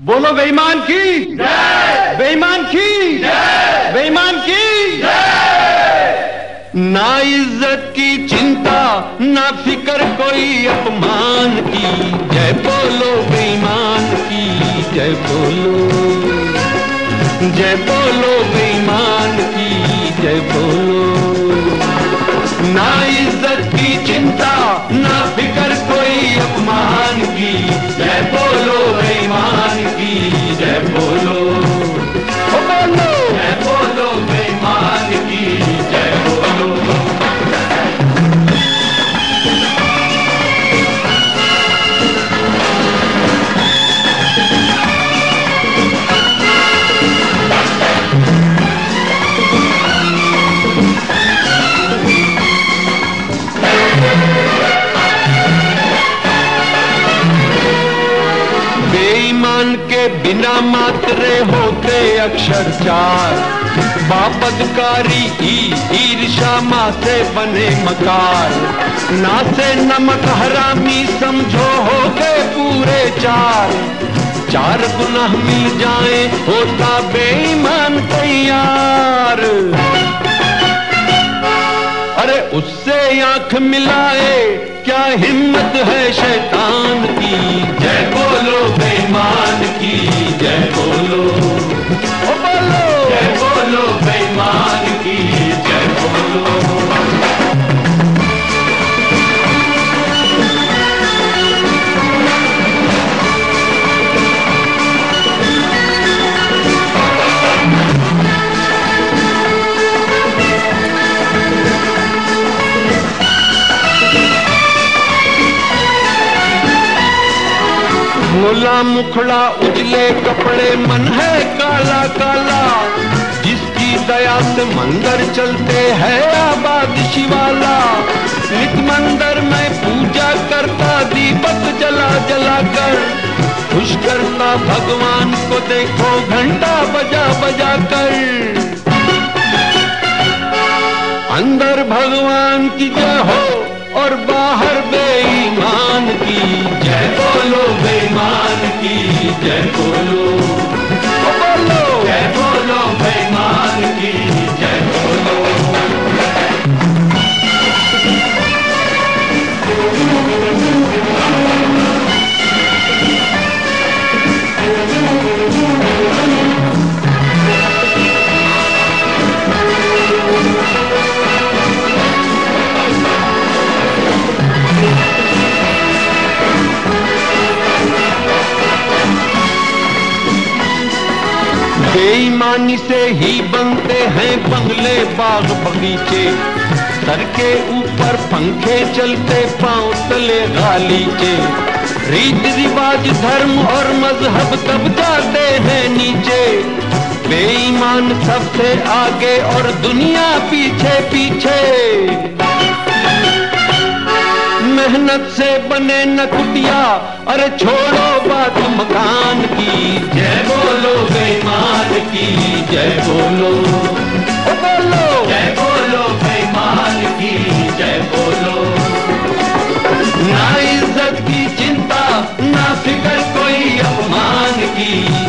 बोलो बेईमान की। बेईमान की। बेईमान की। ना इज़्ज़त की चिंता, ना फिकर कोई अपमान की। जय बोलो बेईमान की, जय बोलो। जय बोलो बेईमान की, जय बोलो। ना इज़्ज़त की चिंता, ना फिकर कोई बेईमान के बिना मात्रे होते अक्षर चार। बापदकारी ईर्षा माँ से बने मकार। ना से नमक हरामी समझो हो गए पूरे चार। चार गुनाह मिल जाए, होता बेईमान तैयार। अरे उससे आँख मिलाए क्या हिम्मत है शैतान की? जय बोलो बेईमान की जय बोलो भोला मुखड़ा उजले कपड़े, मन है काला काला। जिसकी दया से मंदिर चलते हैं आबाद शिवाला। नित मंदिर में पूजा करता, दीपक जला जला कर। खुश करता भगवान को देखो, घंटा बजा बजा कर। अंदर भगवान की जय बेईमानी से ही बनते हैं बंगले बाग बगीचे। सर के ऊपर पंखे चलते, पाँव तले गालीचे। रीत रिवाज, धर्म और मज़हब तब जाते हैं नीचे। बेईमान सबसे आगे और दुनिया पीछे पीछे मेहनत से बने न कुटिया अरे छोड़ो बात मकान की। जय बोलो बेमान की जय बोलो। बोलो। जय बोलो बेईमान की जय बोलो। ना इज़्ज़त की चिंता ना फिकर कोई अपमान की।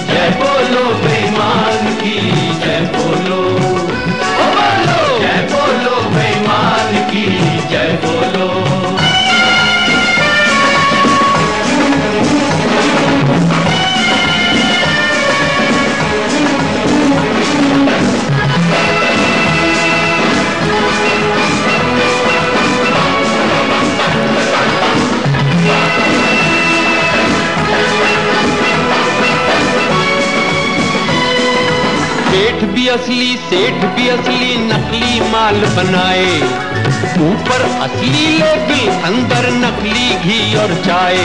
असली सेठ भी असली नकली माल बनाए। ऊपर असली लेबल, अंदर नकली घी और चाय।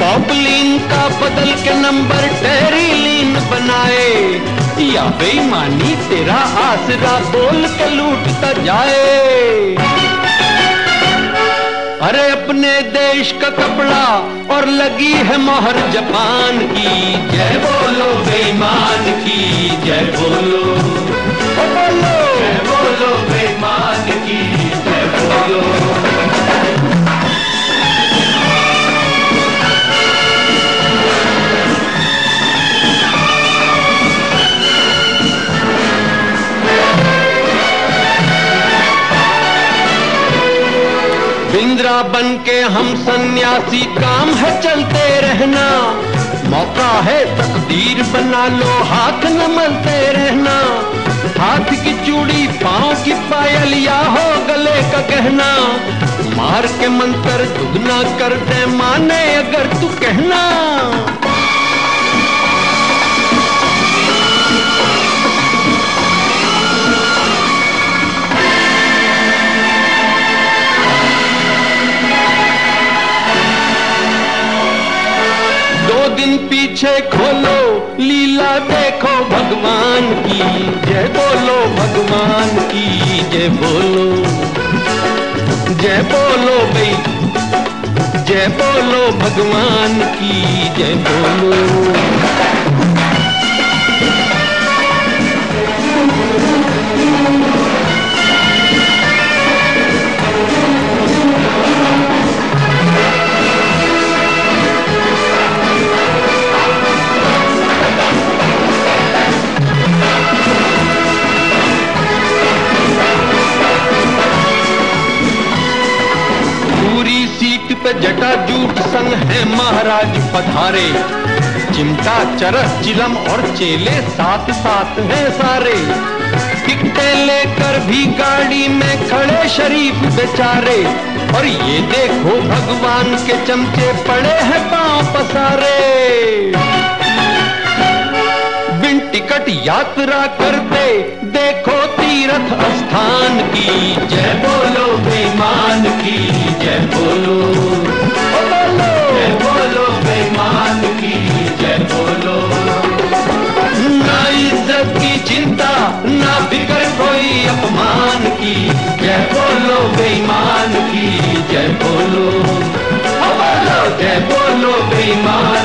पॉपलिन का बदल के नंबर टेरीलिन बनाए। या बेईमानी, तेरा आसरा बोल के लूटता जाए। अरे अपने देश का कपड़ा और लगी है मोहर जापान की। जय बोलो, बेईमान की। जय बोलो। इंदिरा बन के हम सन्यासी, काम है चलते रहना। मौका है तकदीर बना लो, हाथ न मलते रहना। हाथ की चूड़ी, पाँव की पायल या हो गले का कहना मार के मंत्र, दुगना कर दे माने अगर तू कहना। पीछे खोलो, लीला देखो भगवान की। जय बोलो भगवान की, जय बोलो। जय बोलो भाई, जय बोलो भगवान की, जय बोलो। जटा जूट संग है महाराज पधारे। चिमटा चरस, चिलम और चेले साथ साथ हैं सारे। टिकटे लेकर भी गाड़ी में खड़े शरीफ बेचारे। और ये देखो भगवान के चमचे पड़े हैं पाँव पसारे। बिन टिकट यात्रा करते देखो तीर्थ स्थान की। जय बोलो बेमान की। जय बोलो। बेईमान की